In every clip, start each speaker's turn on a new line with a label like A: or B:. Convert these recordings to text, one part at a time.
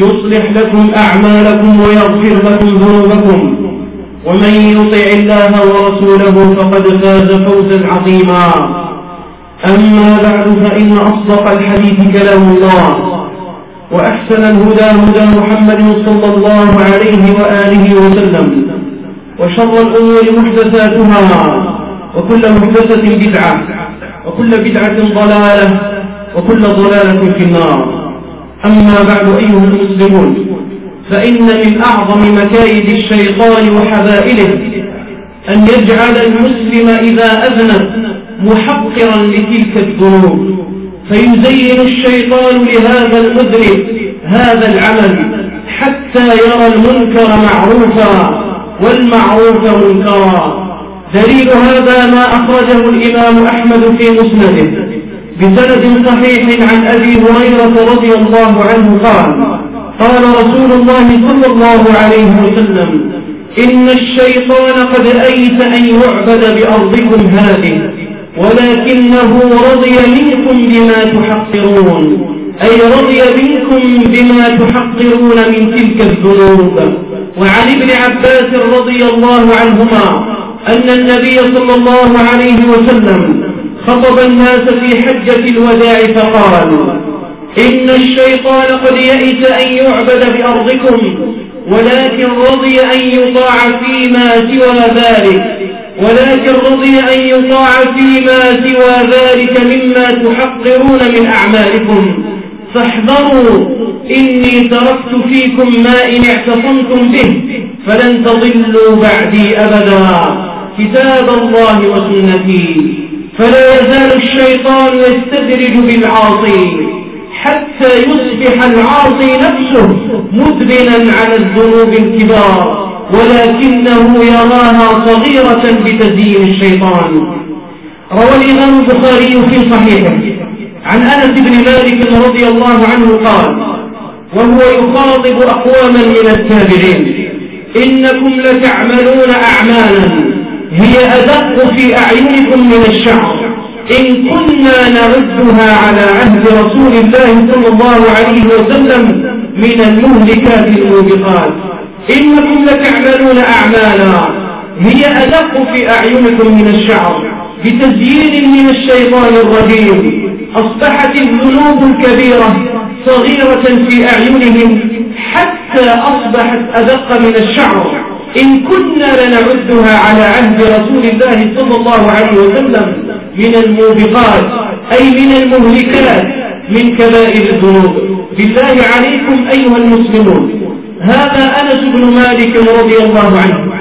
A: يصلح لكم أعمالكم ويغفر لكم ذنوبكم. ومن يطع الله ورسوله فقد فاز فوزا عظيما. أما بعد فإن أصدق الحديث كلام الله وأحسن الهدى هدى محمد صلى الله عليه وآله وسلم وشر الأمور محدثاتها وكل محدثة بدعة وكل بدعة ضلالة وكل ضلالة في النار. أما بعد أيها المسلمون فإن من أعظم مكايد الشيطان وحبائله أن يجعل المسلم إذا أذنب محقرا لتلك الذنوب فيزين الشيطان لهذا المذنب هذا العمل حتى يرى المنكر معروفا والمعروف منكرا. دليل هذا ما أخرجه الإمام أحمد في مسنده. بسند صحيح عن أبي هريرة رضي الله عنه قال قال رسول الله صلى الله عليه وسلم إن الشيطان قد أيس أن يعبد بأرضكم هذه ولكنه رضي منكم بما تحقرون أي رضي منكم بما تحقرون من تلك الذنوب. وعن ابن عباس رضي الله عنهما أن النبي صلى الله عليه وسلم خطب الناس في حجة الوداع فقال إن الشيطان قد يئس أن يعبد بأرضكم ولكن رضي أن يطاع فيما سوى ذلك ولكن رضي أن يطاع فيما سوى ذلك مما تحقرون من أعمالكم. فاحذروا إني تركت فيكم ما إن اعتصمتم به فلن تضلوا بعدي أبدا. كتاب الله وسنتي. فلا يزال الشيطان يستدرج بالعاصي حتى يصبح العاصي نفسه مدبنا على الذنوب الكبار ولكنه يراها صغيرة بتزيين الشيطان. روى الإمام البخاري في صحيحه. عن أنس بن مالك رضي الله عنه قال وهو يخاطب أقواما من التابعين إنكم لتعملون أعمالا هي أدق في أعينكم من الشعر. إن كنا نردها على عهد رسول الله صلى الله عليه وسلم من المهلكات الموبقات إنكم لتعملون أعمالا. هي أدق في أعينكم من الشعر. بتزيين من الشيطان الرجيم. أصبحت الذنوب الكبيرة صغيرة في أعينهم حتى أصبحت أدق من الشعر. إن كنا لنعدها على عهد رسول الله صلى الله عليه وسلم من الموبقات أي من المهلكات من كبائر الذنوب. بالله عليكم أيها المسلمون. هذا أنس بن مالك رضي الله عنه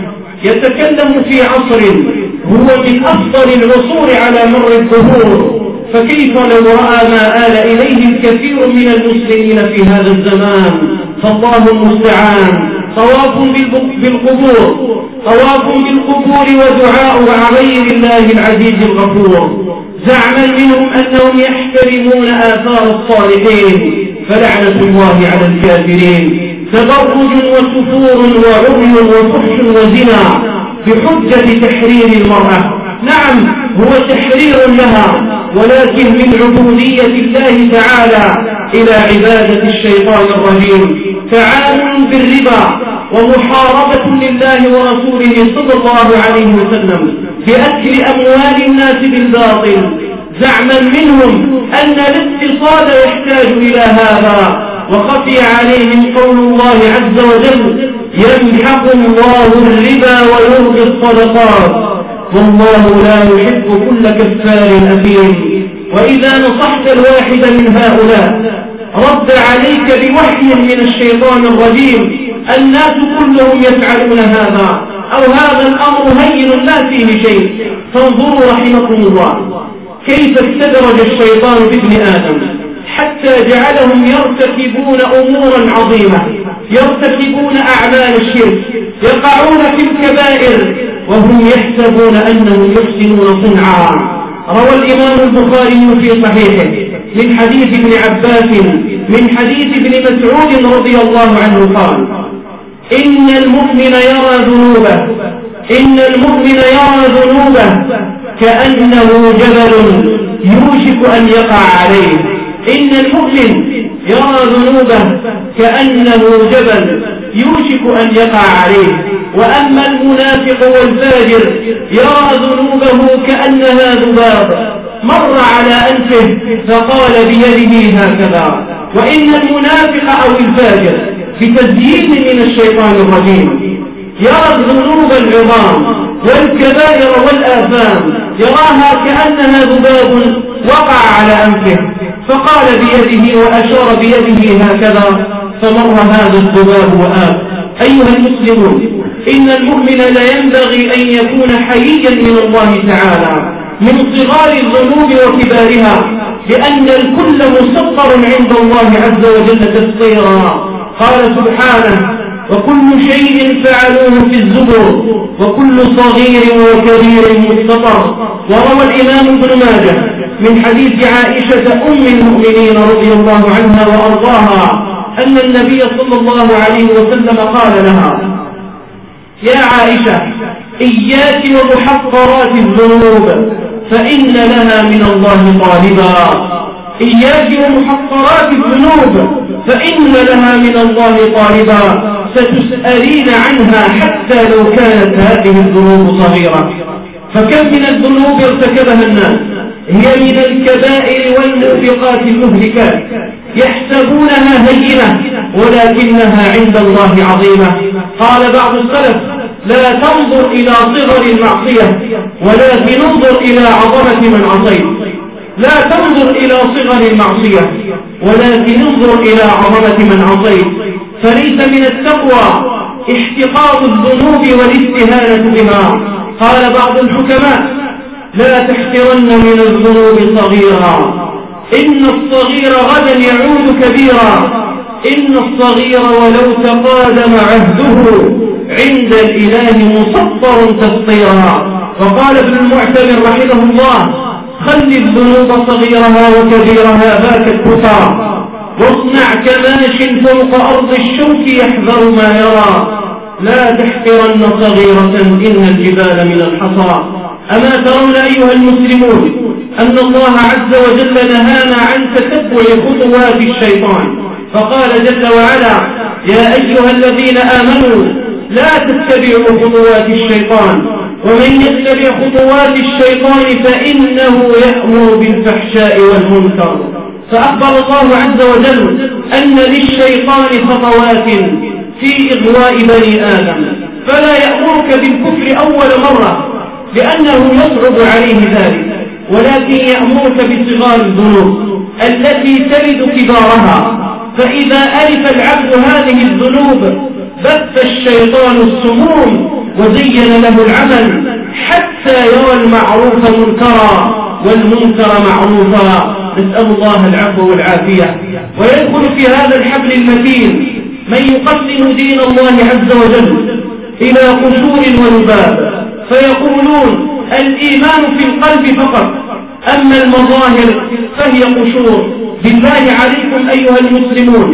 A: يتكلم في عصر هو من أفضل العصور على مر الظهور. فكيف لو رأى ما آل إليه الكثير من المسلمين في هذا الزمان؟ فالله المستعان. طواف بالقبور. طواف بالقبور ودعاء غير الله العزيز الغفور. زعما منهم أنهم يحترمون آثار الصالحين. فلعنة الله على الكافرين. تبرج وسفور وعري وفحش وزنا بحجة تحرير المرأة. نعم هو تحرير لها ولكن من عبودية الله تعالى إلى عبادة الشيطان الرجيم. تعاون بالربا ومحاربة لله ورسوله صلى الله عليه وسلم بأكل أموال الناس بالباطل زعما منهم أن الاقتصاد يحتاج إلى هذا وخفي عليهم قول الله عز وجل يمحق الله الربا ويرضي الصدقات والله لا يحب كل كفار أثيم. وإذا نصحت الواحد من هؤلاء رد عليك بوحي من الشيطان الرجيم الناس كلهم يفعلون هذا أو هذا الأمر هين لا فيه شيء. فانظروا رحمكم الله. كيف استدرج الشيطان بابن آدم. حتى جعلهم يرتكبون أمورا عظيمة. يرتكبون أعمال الشرك. يقعون في الكبائر. وهم يحسبون أنهم يحسنون صنعا. روى الإمام البخاري في صحيحه من حديث ابن عباس من حديث ابن مسعود رضي الله عنه قال إن المؤمن يرى ذنوبه. إن المؤمن يرى ذنوبه. كأنه جبل يوشك أن يقع عليه. إن المؤمن يرى ذنوبه. كأنه جبل يوشك أن يقع عليه. وأما المنافق والفاجر يرى ذنوبه كأنها ذباب. مر على أنفه فقال بيده هكذا. وإن المنافق أو الفاجر بتزيين من الشيطان الرجيم. يرى الذنوب العظام والكبائر والآثام يراها كأنها ذباب وقع على أنفه فقال بيده وأشار بيده هكذا فمر هذا الذباب وآب. أيها المسلمون إن المؤمن لا ينبغي أن يكون حييا من الله تعالى من صغار الذنوب وكبارها لأن الكل مسطر عند الله عز وجل تسطيرا. قال سبحانه وكل شيء فعلوه في الزبر وكل صغير وكبير مستطر. وروى الإمام ابن ماجه من حديث عائشة أم المؤمنين رضي الله عنها وأرضاها أن النبي صلى الله عليه وسلم قال لها يا عائشة إياك ومحقرات الذنوب فإن لها من الله طالبا. إياك ومحقرات الذنوب فإن لها من الله طالبا ستسألين عنها حتى لو كانت هذه الذنوب صغيرة. فكم من الذنوب ارتكبها الناس؟ هي من الكبائر والموبقات المهلكات يحسبونها هينة ولكنها عند الله عظيمة. قال بعض السلف لا تنظر إلى صغر المعصية ولكن انظر إلى عظمة من عصيت. لا تنظر إلى صغر المعصية. ولكن انظر إلى عظمة من عصيت فليس من التقوى احتقاق الذنوب والاستهانة بها. قال بعض الحكماء لا تحقرن من الذنوب صغيرا. إن الصغير غدا يعود كبيرا. إن الصغير ولو تقادم عهده عند الإله مسطر تسطيرا وقال ابن المعتمر رحمه الله خل الذنوب صغيرها وكبيرها ذاك الكفار. واصنع كماش فوق أرض الشوك يحذر ما يرى. لا تحقرن صغيرة إن الجبال من الحصى. أما ترون أيها المسلمون أن الله عز وجل نهانا عن تتبع خطوات الشيطان. فقال جل وعلا يا أيها الذين آمنوا لا تتبعوا خطوات الشيطان. ومن يتبع خطوات الشيطان فإنه يأمر بالفحشاء والمنكر. فأخبر الله عز وجل أن للشيطان خطوات في إغواء بني آدم. فلا يأمرك بالكفر أول مرة لأنه يصعب عليه ذلك. ولكن يأمرك بصغار الذنوب التي تلد كبارها. فإذا ألف العبد هذه الذنوب بث الشيطان السموم وزين له العمل حتى يرى المعروف منكرا والمنكر معروفا. نسأل الله العفو والعافية. ويدخل في هذا الحبل المتين من يقسم دين الله عز وجل إلى قشور ونباب فيقولون الإيمان في القلب فقط. أما المظاهر فهي قشور. بالله عليكم أيها المسلمون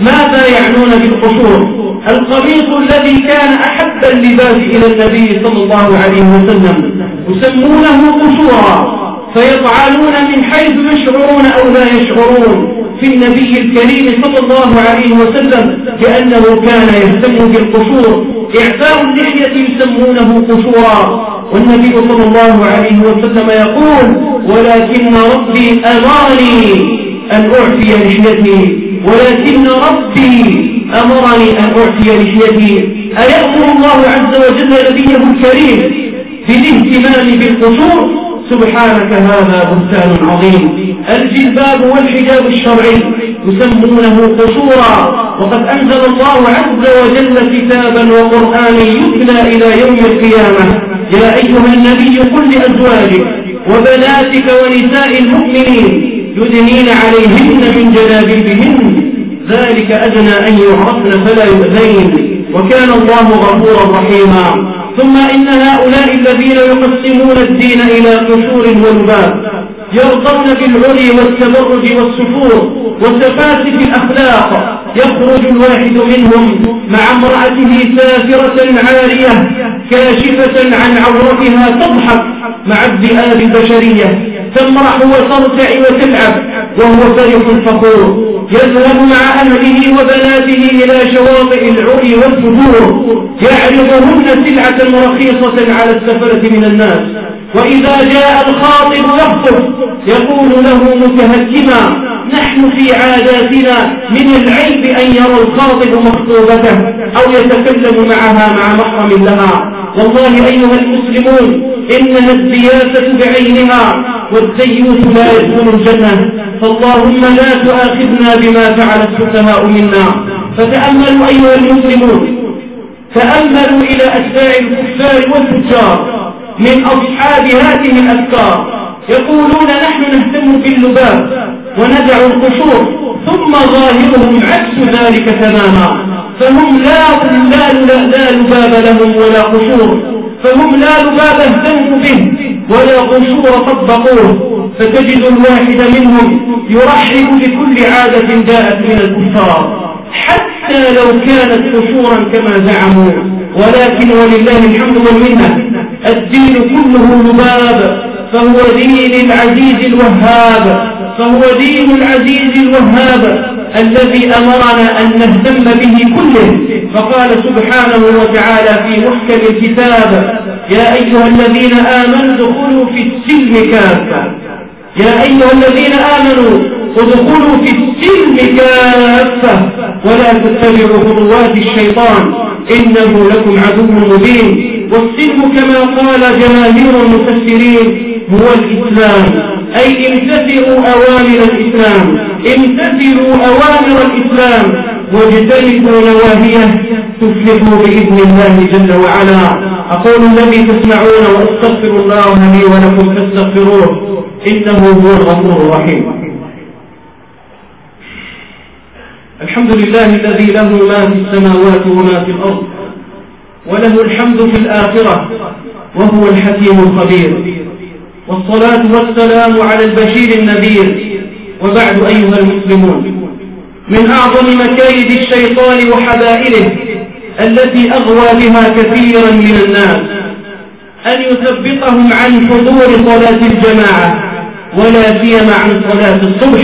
A: ماذا يعنون بالقشور؟ القميص الذي كان أحب اللباس إلى النبي صلى الله عليه وسلم يسمونه قشورا فيطعنون من حيث يشعرون أو لا يشعرون. في النبي الكريم صلى الله عليه وسلم لأنه كان يهتم بالقصور إعفاء اللحية يسمونه قصورا والنبي صلى الله عليه وسلم يقول ولكن ربي أمرني أن أعفي لحيتي ولكن ربي أمرني أن أعفي لحيتي. أيأمر الله عز وجل نبيه الكريم بالاهتمام بالقصور سبحانك هذا بهتان عظيم. الجلباب والحجاب الشرعي يسمونه قصورا. وقد أنزل الله عز وجل كتابا وقرآنا يتلى إلى يوم القيامة. يا أيها النبي قل لأزواجك وبناتك ونساء المؤمنين يدنين عليهن من جلابيبهن. ذلك أدنى أن يعرفن فلا يؤذين. وكان الله غفورا رحيما. ثم إن هؤلاء الذين يقسمون الدين إلى قشور ولباب يرضون بالعلي والتبرج والسفور وسفاسف الأخلاق يخرج الواحد منهم مع امرأته سافرة عارية كاشفة عن عورتها تضحك مع الذئاب البشرية تمرح وترتع وتلعب وهو فرح فخور يذهب مع أهله وبناته إلى شواطئ العري والفجور يعرضهن سلعة رخيصة على السفرة من الناس. وإذا جاء الخاطب يخطب يقول له متهكما نحن في عاداتنا من العيب أن يرى الخاطب مخطوبته أو يتكلم معها مع محرم لها. والله أيها المسلمون إنها السياسة بعينها والسيوف لا يدخل الجنة. فاللهم لا تؤاخذنا بما فعل السفهاء منا. فتأملوا أيها المسلمون تأملوا إلى أتباع الكفار والفجار من أصحاب هذه الأفكار يقولون نحن نهتم باللباب وندع القشور ثم ظاهرهم عكس ذلك تماما. فهم لا, لا, لا, لا لباب لهم ولا قشور فهم لا لباب اهتموا به ولا قشور طبقوه. فتجد الواحد منهم يرحب بكل عادة جاءت من الكفار. حتى لو كانت قشورا كما زعموا. ولكن ولله الحمد والمنة الدين كله لباب فهو دين العزيز الوهاب. فهو دين العزيز الوهاب الذي أمرنا أن نهتم به كله. فقال سبحانه وتعالى في محكم الكتاب يا أيها الذين آمنوا ادخلوا في السلم كافة. يا أيها الذين آمنوا ادخلوا في السلم كافة. ولا تتبعوا خطوات الشيطان إنه لكم عدو مبين. والسلم كما قال جماهير المفسرين هو الإسلام. أي امتثلوا أوامر الإسلام. امتثلوا أوامر الإسلام. واجتنبوا نواهيه تفلحوا بإذن الله جل وعلا. أقول الذي تسمعون وأستغفر الله لي ولكم فاستغفروه. إنه هو الغفور الرحيم. الحمد لله الذي له ما في السماوات وما في الأرض. وله الحمد في الآخرة. وهو الحكيم الخبير. والصلاة والسلام على البشير النذير. وبعد أيها المسلمون من أعظم مكايد الشيطان وحبائله التي أغوى بها كثيرا من الناس أن يثبطهم عن حضور صلاة الجماعة ولا سيما عن صلاة الصبح.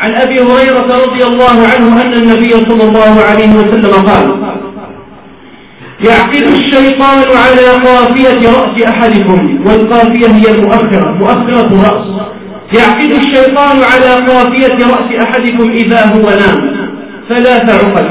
A: عن أبي هريرة رضي الله عنه أن النبي صلى الله عليه وسلم قال يعقد الشيطان على قافية رأس أحدكم والقافية هي المؤخرة مؤخرة الرأس يعقد الشيطان على قافية رأس أحدكم إذا هو نام. ثلاث عقد.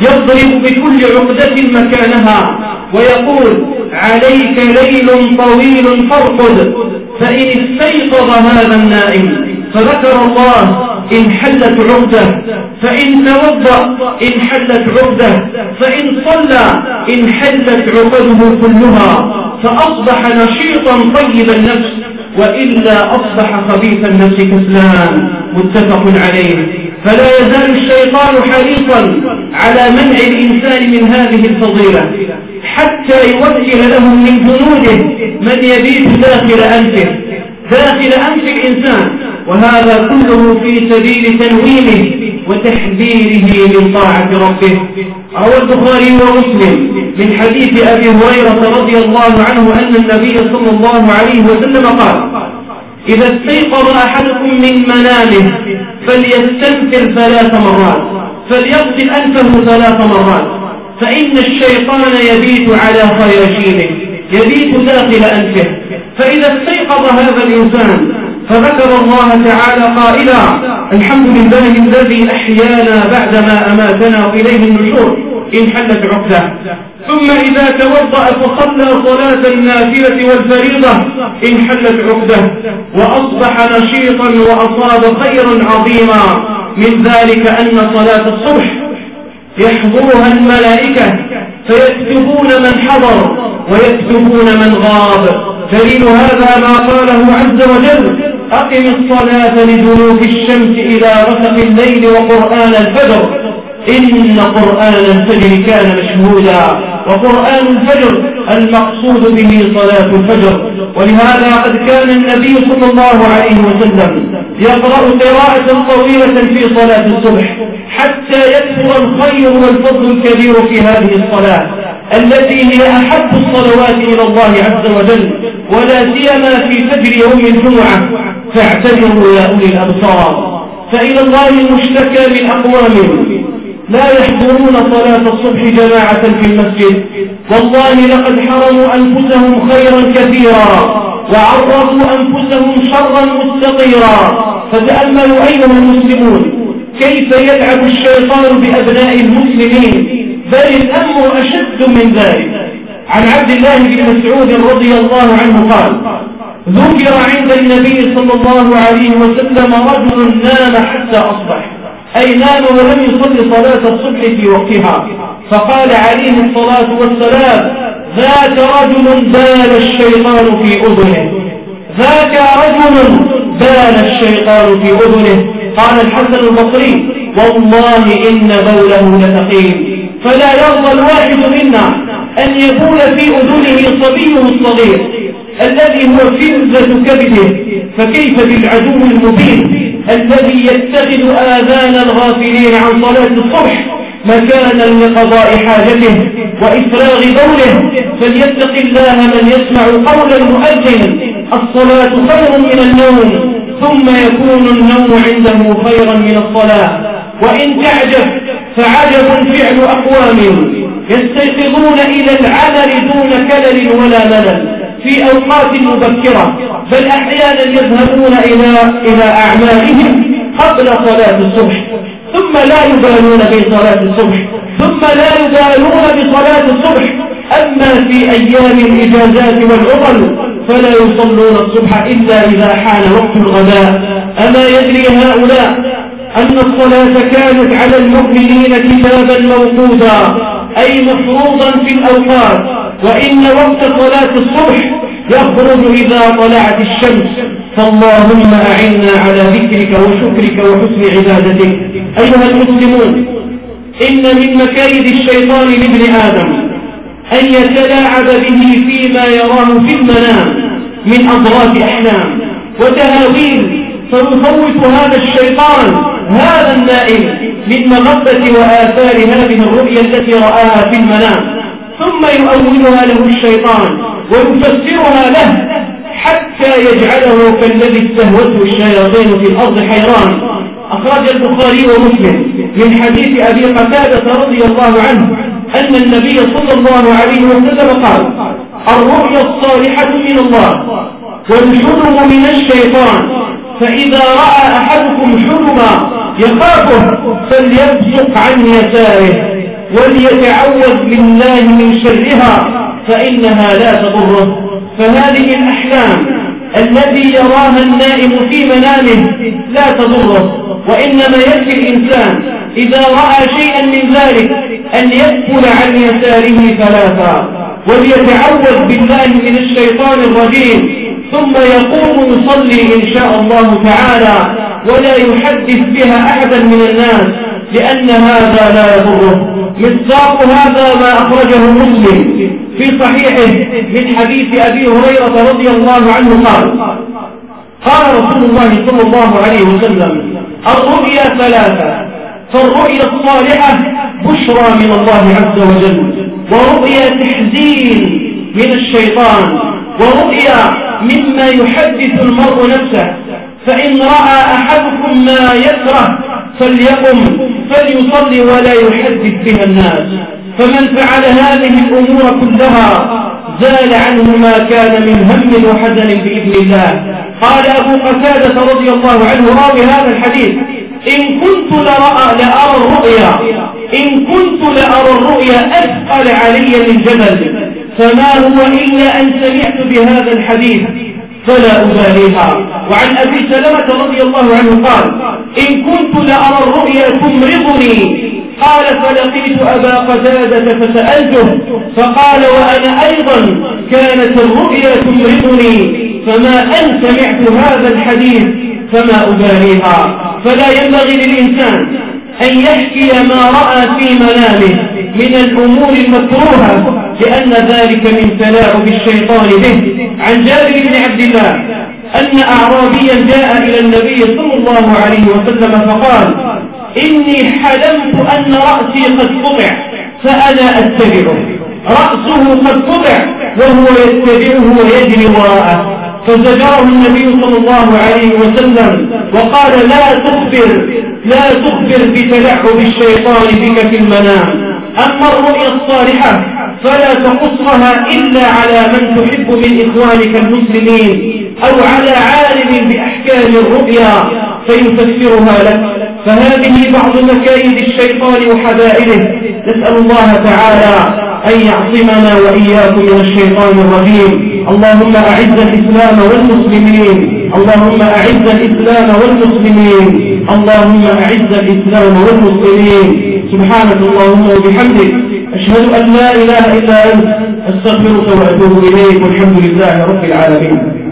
A: يضرب بكل عقدة مكانها ويقول عليك ليل طويل فارقد فإن استيقظ هذا النائم فذكر الله إن حلت عقدة فإن توضأ إن حلت عقدة فإن صلى إن حلت عقده كلها فأصبح نشيطا طيب النفس وإلا أصبح خبيث النفس كسلان. متفق عليه. فلا يزال الشيطان حريصا على منع الإنسان من هذه الفضيلة حتى يوكل لهم من جنوده من يبيت داخل أنفه. داخل أنف الإنسان. وهذا كله في سبيل تنويمه وتحذيره من طاعة ربه. روى البخاري ومسلم من حديث أبي هريرة رضي الله عنه أن النبي صلى الله عليه وسلم قال إذا استيقظ أحدكم من منامه فليستنفر ثلاث مرات فليغسل أنفه ثلاث مرات فإن الشيطان يبيت على خياشيمه يبيت داخل أنفه. فإذا استيقظ هذا الإنسان فذكر الله تعالى قائلا الحمد لله الذي أحيانا بعدما أماتنا وإليه النشور إن حلت عقدة. ثم إذا توضأ فصلى صلاة النافلة والفريضة إن حلت عقدة. وأصبح نشيطا وأصاب خيرا عظيما. من ذلك أن صلاة الصبح يحضرها الملائكة. فيكتبون من حضر ويكتبون من غاب. دليل هذا ما قاله عز وجل أقم الصلاة لدلوك الشمس إلى غسق الليل وقرآن الفجر. إن قرآن الفجر كان مشهودا. وقرآن الفجر المقصود به صلاة الفجر. ولهذا قد كان النبي صلى الله عليه وسلم يقرأ قراءة طويلة في صلاة الصبح. حتى يكثر الخير والفضل الكبير في هذه الصلاة التي هي أحب الصلوات إلى الله عز وجل ولا سيما في فجر يوم الجمعة. فاعتبروا يا أولي الأبصار فإلى الله المشتكى من أقوام لا يحضرون صلاة الصبح جماعة في المسجد. والله لقد حرموا أنفسهم خيرا كثيرا وعرضوا أنفسهم شرا مستطيرا فتأملوا أيها المسلمون. كيف يلعب الشيطان بأبناء المسلمين بل الأمر أشد من ذلك. عن عبد الله بن مسعود رضي الله عنه قال ذكر عند النبي صلى الله عليه وسلم رجل نام حتى أصبح. أي نام ولم يصل صلاة الصبح في وقتها. فقال عليه الصلاة والسلام ذاك رجل بال الشيطان في أذنه. ذاك رجل بال الشيطان في أذنه. قال الحسن البصري والله إن بوله لثقيل. فلا يرضى الواحد منا أن يبول في أذنه صبيه الصغير الذي هو فزة كبده. فكيف بالعدو المبين الذي يتخذ آذان الغافلين عن صلاة الصبح مكانا لقضاء حاجته وإفراغ بوله فليتق الله من يسمع قول المؤذن الصلاة خير من النوم. ثم يكون النوم عنده خيرا من الصلاة. وإن تعجب فعجب فعل أقوام يستيقظون إلى العمل دون كلل ولا ملل في أوقات مبكرة بل أحيانا يذهبون إلى إلى أعمالهم قبل صلاة الصبح. ثم لا يبالون بصلاة الصبح. ثم لا يبالون بصلاة الصبح. أما في أيام الإجازات والعطل فلا يصلون الصبح إلا إذا حان وقت الغداء. أما يدري هؤلاء أن الصلاة كانت على المؤمنين كتابا موقودا أي مفروضا في الأوقات. وإن وقت صلاة الصبح يخرج إذا طلعت الشمس. فاللهم أعنا على ذكرك وشكرك وحسن عبادتك. أيها المسلمون إن من مكايد الشيطان لابن آدم أن يتلاعب به فيما يراه في المنام من أضراس أحلام. وتهاويل فيخوف هذا الشيطان هذا النائم من مغبة وآثار هذه الرؤيا التي رآها في المنام. ثم يؤولها له الشيطان ويفسرها له حتى يجعله كالذي استهوته الشياطين في الأرض حيران. أخرج البخاري ومسلم من حديث أبي قتادة رضي الله عنه أن النبي صلى الله عليه وسلم قال الرؤيا الصالحة من الله والحلم من الشيطان فإذا رأى أحدكم حلما يخافه فليبصق عن يساره وليتعوذ بالله من شرها فإنها لا تضره. فهذه الأحلام التي يراها النائم في منامه لا تضره وإنما يكفي الإنسان إذا رأى شيئا من ذلك أن يدخل عن يساره ثلاثا وليتعوذ بالله من الشيطان الرجيم. ثم يقوم يصلي إن شاء الله تعالى ولا يحدث بها أحدا من الناس لأن هذا لا يضره. مصداق هذا ما أخرجه مسلم في صحيحه من حديث أبي هريرة رضي الله عنه قال قال رسول الله صلى الله عليه وسلم الرؤيا ثلاثة فالرؤيا الصالحة بشرى من الله عز وجل ورؤيا تحزين من الشيطان ورؤيا مما يحدث المرء نفسه. فإن رأى أحدكم ما يكره فليقم فليصلي ولا يحدث بها الناس. فمن فعل هذه الأمور كلها زال عنه ما كان من هم وحزن بإذن الله. قال أبو قتادة رضي الله عنه راوي هذا الحديث. إن كنت لرأى لأرى الرؤيا. إن كنت لأرى الرؤيا أثقل علي من جبل فما هو إلا أن سمعت بهذا الحديث فلا أباليها. وعن أبي سلمة رضي الله عنه قال إن كنت لأرى الرؤيا تمرضني. قال فلقيت أبا قتادة فسألته فقال وأنا أيضا كانت الرؤيا تمرضني. فما أن سمعت هذا الحديث فما أباليها. فلا ينبغي للإنسان أن يحكي ما رأى في منامه من الأمور المكروهة لأن ذلك من تلاعب الشيطان به. عن جابر بن عبد الله أن أعرابيا جاء إلى النبي صلى الله عليه وسلم فقال إني حلمت أن رأسي قد قطع فأنا أتبعه. رأسه قد قطع وهو يتبعه ويجري وراءه. فزجره النبي صلى الله عليه وسلم وقال لا تخبر لا تخبر بتلعب الشيطان بك في المنام. أما الرؤيا الصالحة فلا تقصها إلا على من تحب من إخوانك المسلمين أو على عالم بأحكام الرؤيا فيفسرها لك. فهذه بعض مكايد الشيطان وحبائله. نسأل الله تعالى أن يعصمنا وإياكم من الشيطان الرجيم. اللهم أعز الإسلام والمسلمين. اللهم أعز الإسلام والمسلمين. اللهم أعز الإسلام والمسلمين. سبحانك اللهم وبحمدك. أشهد أن لا إله إلا أنت. أستغفرك وأتوب إليك. والحمد لله رب العالمين.